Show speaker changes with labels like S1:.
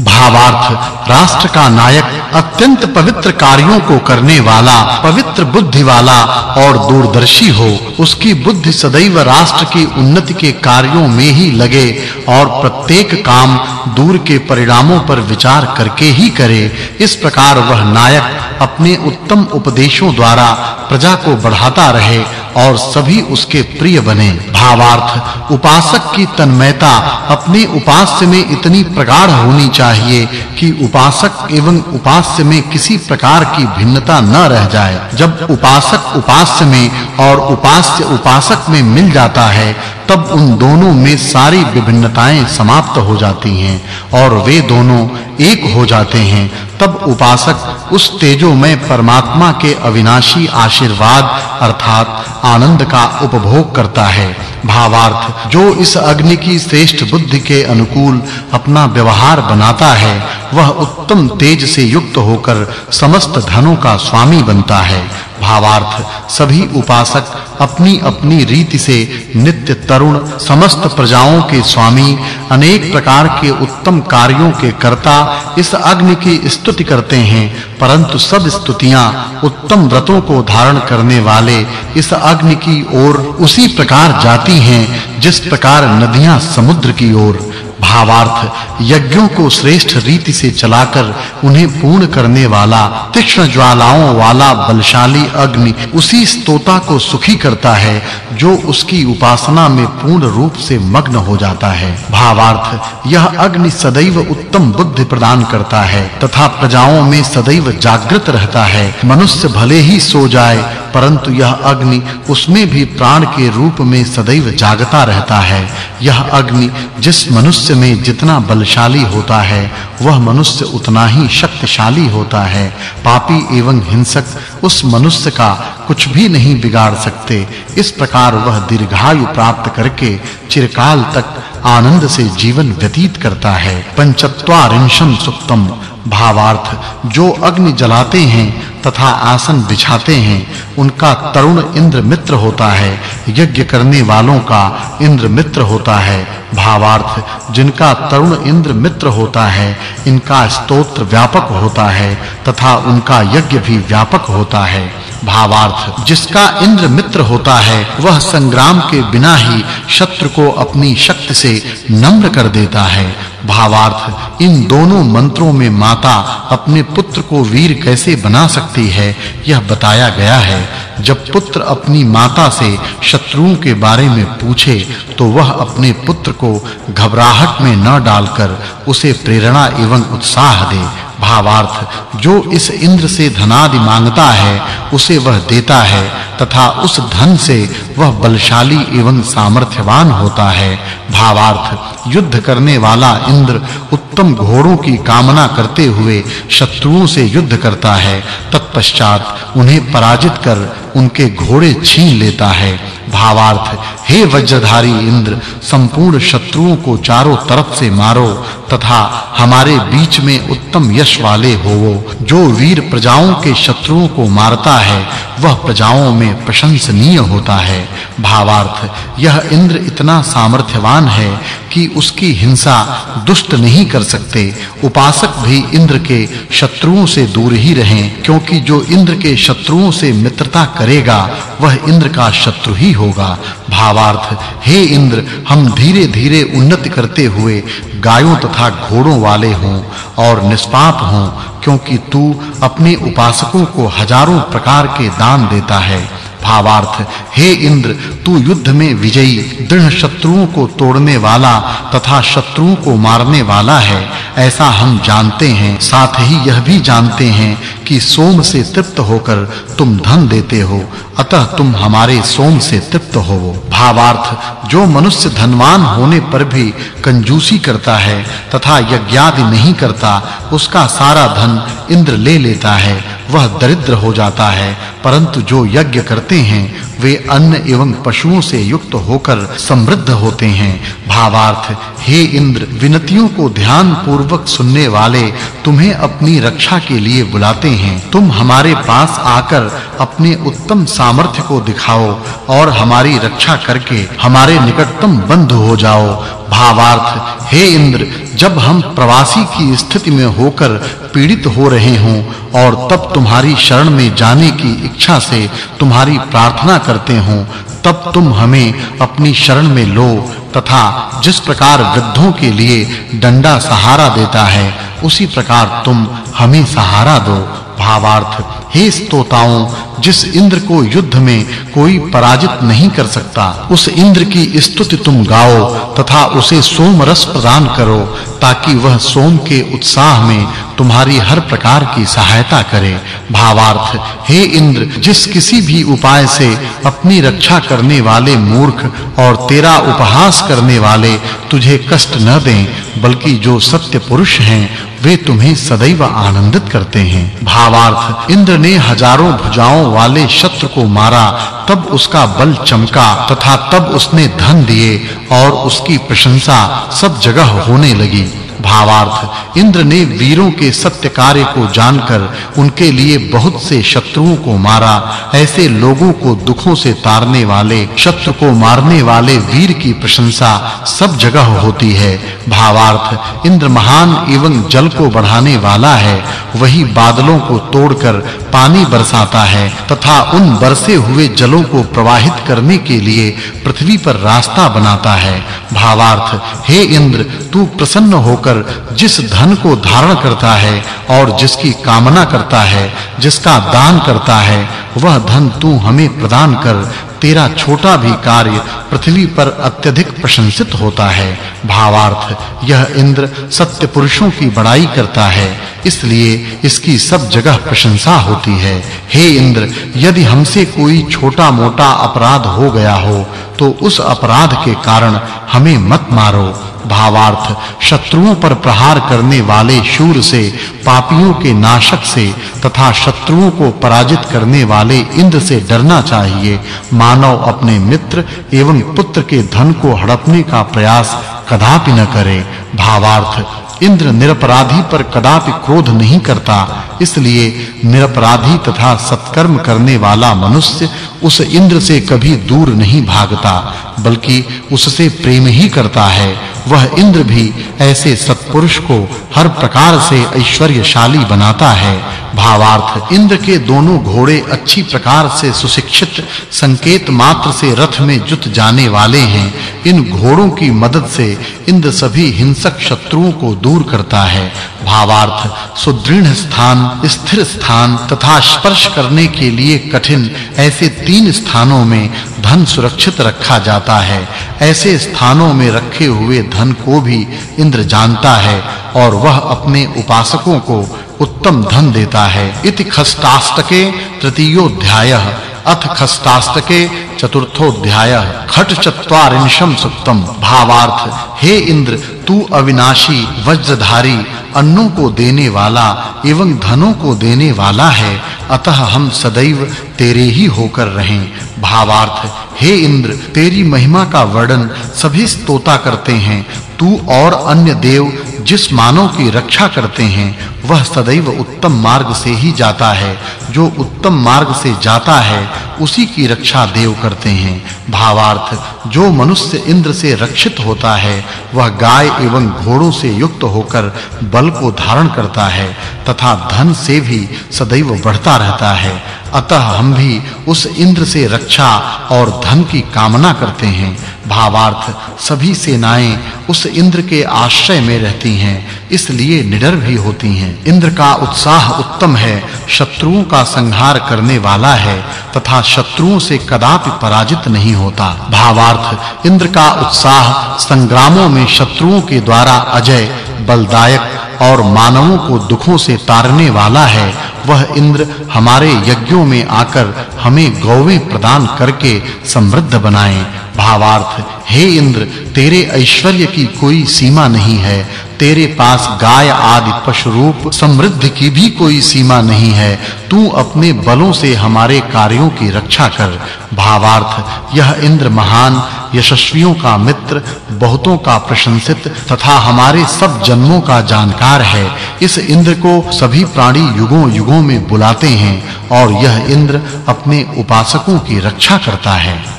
S1: भावार्थ, राष्ट्र का नायक, अत्यंत पवित्र कार्यों को करने वाला, पवित्र बुद्धि वाला और दूरदर्शी हो, उसकी बुद्धि सदैव राष्ट्र की उन्नति के कार्यों में ही लगे और प्रत्येक काम दूर के परिणामों पर विचार करके ही करे, इस प्रकार वह नायक अपने उत्तम उपदेशों द्वारा प्रजा को बढ़ाता रहे और सभी उसके प्रिय बने। भावार्थ, उपासक की तन्मयता अपने उपास्य में इतनी प्रगाढ़ होनी चाहिए कि उपासक एवं उपास्य में किसी प्रकार की भिन्नता न रह जाए। जब उपासक उपास्य में और उपास्य उपासक में मिल जाता है तब उन दोनों में सारी विभिन्नताएँ समाप्त हो जाती हैं और वे दोनों एक हो जाते हैं। तब उपासक उस तेजोमय परमात्मा के अविनाशी आशीर्वाद अर्थात आनंद का उपभोग करता है। भावार्थ, जो इस अग्नि की श्रेष्ठ बुद्धि के अनुकूल अपना व्यवहार बनाता है, वह उत्तम तेज से युक्त होकर समस्त धनों का स्वामी बनता है। भावार्थ, सभी उपासक अपनी-अपनी रीति से नित्य तरुण समस्त प्रजाओं के स्वामी, अनेक प्रकार के उत्तम कार्यों के कर्ता इस अग्नि की स्तुति करते हैं, परंतु सब स्तुतियाँ उत्तम व्रतों को धारण करने वाले इस अग्नि की ओर उसी प्रकार जाती हैं, जिस प्रकार नदियाँ समुद्र की ओर। भावार्थ यज्ञों को श्रेष्ठ रीति से चलाकर उन्हें पूर्ण करने वाला, तीक्ष्ण ज्वालाओं वाला, बलशाली अग्नि उसी स्तोता को सुखी करता है, जो उसकी उपासना में पूर्ण रूप से मग्न हो जाता है। भावार्थ यह अग्नि सदैव उत्तम बुद्धि प्रदान करता है, तथा प्रजाओं में सदैव जागृत रहता है। मनुष्य भले ही सो जाए, परंतु यह अग्नि उसमें भी प्राण के रूप में सदैव जागता रहता है। यह अग्नि जिस मनुष्य में जितना बलशाली होता है, वह मनुष्य उतना ही शक्तिशाली होता है। पापी एवं हिंसक उस मनुष्य का कुछ भी नहीं बिगाड़ सकते। इस प्रकार वह दीर्घायु प्राप्त करके चिरकाल तक आनंद से जीवन व्यतीत करता है। पंचत्वारिंशम सुक्तम। भावार्थ, जो अग्नि जलाते हैं तथा आसन बिछाते हैं, उनका तरुण इंद्र मित्र होता है। यज्ञ करने वालों का इंद्र मित्र होता है। भावार्थ, जिनका तरुण इंद्र मित्र होता है, इनका स्तोत्र व्यापक होता है तथा उनका यज्ञ भी व्यापक होता है। भावार्थ, जिसका इंद्र मित्र होता है, वह संग्राम के बिना ही शत्रु को अपनी शक्ति से नम्र कर देता है। भावार्थ, इन दोनों मंत्रों में माता अपने पुत्र को वीर कैसे बना सकती है, यह बताया गया है। जब पुत्र अपनी माता से शत्रुओं के बारे में पूछे तो वह अपने पुत्र को घबराहट में न डालकर उसे प्रेरणा एवं उत्साह दे। भावार्थ, जो इस इंद्र से धनादि माँगता है, उसे वह देता है। तथा उस धन से वह बलशाली एवं सामर्थ्यवान होता है। भावार्थ, युद्ध करने वाला इंद्र उत्तम घोड़ों की कामना करते हुए शत्रुओं से युद्ध करता है। तत्पश्चात उन्हें पराजित कर उनके घोड़े छीन लेता है। भावार्थ, हे वज्रधारी इंद्र, संपूर्ण शत्रुओं को चारों तरफ़ से मारो, तथा हमारे बीच में उत्तम यश वाले होवो। जो वीर प्रजाओं के शत्रुओं को मारता है, वह प्रजाओं में प्रशंसनीय होता है। भावार्थ, यह इंद्र इतना सामर्थ्यवान है कि उसकी हिंसा दुष्ट नहीं कर सकते। उपासक भी इंद्र के शत्रुओं से दूर ही रहें, क्योंकि जो इंद्र के शत्रुओं से मित्रता करेगा, वह इंद्र का शत्रु ही होगा। भावार्थ, हे इंद्र, हम धीरे-धीरे उन्नति करते हुए गायों तथा घोड़ों वाले हों और निष्पाप हों, क्योंकि तू अपने उपासकों को हज़ारों प्रकार के दान देता है। भावार्थ, हे इंद्र, तू युद्ध में विजयी, दृढ़ शत्रुओं को तोड़ने वाला तथा शत्रुओं को मारने वाला है। ऐसा हम जानते हैं, साथ ही यह भी जानते हैं कि सोम से तृप्त होकर तुम धन देते हो, अतः तुम हमारे सोम से तृप्त हो भावार्थ, जो मनुष्य धनवान होने पर भी कंजूसी करता है तथा यज्ञादि नहीं करता, उसका सारा धन इंद्र ले लेता है, वह दरिद्र हो जाता है परंतु जो यज्ञ करते हैं, वे अन्न एवं पशुओं से युक्त होकर समृद्ध होते हैं। भावार्थ, हे इंद्र, विनतियों को ध्यान पूर्वक सुनने वाले तुम्हें अपनी रक्षा के लिए बुलाते हैं। तुम हमारे पास आकर अपने उत्तम सामर्थ्य को दिखाओ और हमारी रक्षा करके हमारे निकटतम बंधु हो जाओ। भावार्थ, हे इंद्र, जब हम प्रवासी की स्थिति में होकर पीड़ित हो रहे हों और तब तुम्हारी शरण में जाने की इच्छा से तुम्हारी प्रार्थना करते हों, तब तुम हमें अपनी शरण में लो तथा जिस प्रकार वृद्धों के लिए डंडा सहारा देता है, उसी प्रकार तुम हमें सहारा दो। भावार्थ, हे स्तोताओं, जिस इंद्र को युद्ध में कोई पराजित नहीं कर सकता, उस इंद्र की स्तुति तुम गाओ तथा उसे सोम रस प्रदान करो, ताकि वह सोम के उत्साह में तुम्हारी हर प्रकार की सहायता करे। भावार्थ, हे इंद्र, जिस किसी भी उपाय से अपनी रक्षा करने वाले मूर्ख और तेरा उपहास करने वाले तुझे कष्ट न दें, बल्कि जो सत्य पुरुष हैं, वे तुम्हें सदैव आनंदित करते हैं। भावार्थ, इंद्र ने हज़ारों भुजाओं वाले शत्रु को मारा, तब उसका बल चमका तथा तब उसने धन दिए और उसकी प्रशंसा सब जगह होने लगी। भावार्थ। इंद्र ने वीरों के सत्य कार्य को जानकर उनके लिए बहुत से शत्रुओं को मारा। ऐसे लोगों को दुखों से तारने वाले, शत्रु को मारने वाले वीर की प्रशंसा सब जगह होती है। भावार्थ, इंद्र महान एवं जल को बढ़ाने वाला है। वही बादलों को तोड़कर पानी बरसाता है तथा उन बरसे हुए जलों को प्रवाहित करने के लिए पृथ्वी पर रास्ता बनाता है। भावार्थ, हे इंद्र, तू प्रसन्न होकर जिस धन को धारण करता है और जिसकी कामना करता है, जिसका दान करता है वह धन तू हमें प्रदान कर, तेरा छोटा भी कार्य पृथ्वी पर अत्यधिक प्रशंसित होता है। भावार्थ, यह इंद्र सत्य पुरुषों की बड़ाई करता है, इसलिए इसकी सब जगह प्रशंसा होती है। हे इंद्र, यदि हमसे कोई छोटा-मोटा अपराध हो गया हो तो उस अपराध के कारण हमें मत मारो। भावार्थ, शत्रुओं पर प्रहार करने वाले शूर से, पापियों के नाशक से तथा शत्रुओं को पराजित करने वाले इंद्र से डरना चाहिए। मानव अपने मित्र एवं पुत्र के धन को हड़पने का प्रयास कदापि न करे। भावार्थ, इंद्र निरपराधी पर कदापि क्रोध नहीं करता। इसलिए निरपराधी तथा सत्कर्म करने वाला मनुष्य उस इंद्र से कभी दूर नहीं भागता, बल्कि उससे प्रेम ही करता है। वह इंद्र भी ऐसे सत्पुरुष को हर प्रकार से ऐश्वर्यशाली बनाता है। भावार्थ इंद्र के दोनों घोड़े अच्छी प्रकार से सुशिक्षित, संकेत मात्र से रथ में जुत जाने वाले हैं। इन घोड़ों की मदद से इंद्र सभी हिंसक शत्रुओं को दूर करता है। भावार्थ सुदृढ़ स्थान, स्थिर स्थान तथा स्पर्श करने के लिए कठिन ऐसे तीन स्थानों में धन सुरक्षित रखा जाता है। ऐसे स्थानों में रखे हुए धन को भी इंद्र जानता है और वह अपने उपासकों को उत्तम धन देता है। इति खष्टाष्टके तृतीयोध्यायः अथ खष्टाष्टके चतुर्थोध्यायः खट चत्वारिंशम सुक्तम भावार्थ, हे इंद्र, तू अविनाशी, वज्रधारी अन्नों को देने वाला एवं धनों को देने वाला है, अतः हम सदैव तेरे ही होकर रहें। भावार्थ, हे इंद्र, तेरी महिमा का वर्णन सभी स्तोता करते हैं। तू और अन्य देव जिस मानव की रक्षा करते हैं वह सदैव उत्तम मार्ग से ही जाता है। जो उत्तम मार्ग से जाता है, उसी की रक्षा देव करते हैं। भावार्थ, जो मनुष्य इंद्र से रक्षित होता है, वह गाय एवं घोड़ों से युक्त होकर बल को धारण करता है, तथा धन से भी सदैव बढ़ता रहता है। अतः हम भी उस इंद्र से रक्षा और धन की कामना करते हैं। भावार्थ, सभी सेनाएँ उस इंद्र के आश्रय में रहती हैं। इसलिए निडर भी होती हैं। इंद्र का उत्साह उत्तम है, शत्रुओं का संहार करने वाला है, तथा शत्रुओं से कदापि पराजित नहीं होता। भावार्थ, इंद्र का उत्साह संग्रामों में शत्रुओं के द्वारा अजय, बलदायक और मानवों को दुखों से तारने वाला है। वह इंद्र हमारे यज्ञों में आकर हमें गौवें प्रदान करके समृद्ध बनाए। भावार्थ, हे इंद्र, तेरे ऐश्वर्य की कोई सीमा नहीं है। तेरे पास गाय आदि पशु रूप समृद्धि की भी कोई सीमा नहीं है। तू अपने बलों से हमारे कार्यों की रक्षा कर। भावार्थ, यह इंद्र महान, यशस्वियों का मित्र, बहुतों का प्रशंसित तथा हमारे सब जन्मों का जानकार है। इस इंद्र को सभी प्राणी युगों युगों में बुलाते हैं और यह इंद्र अपने उपासकों की रक्षा करता है।